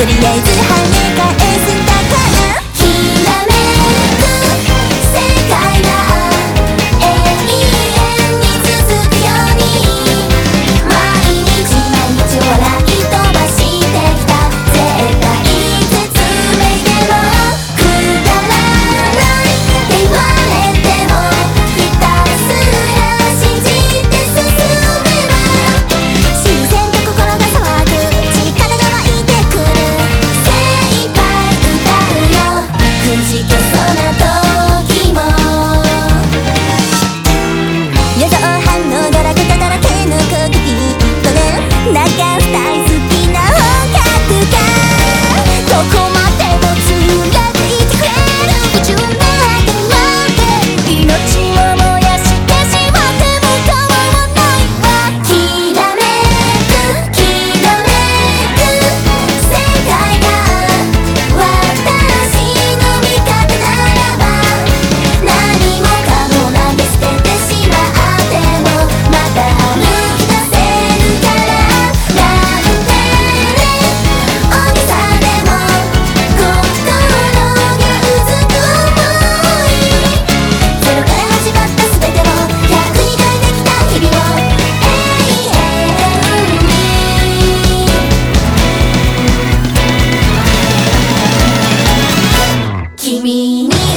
tontería 君に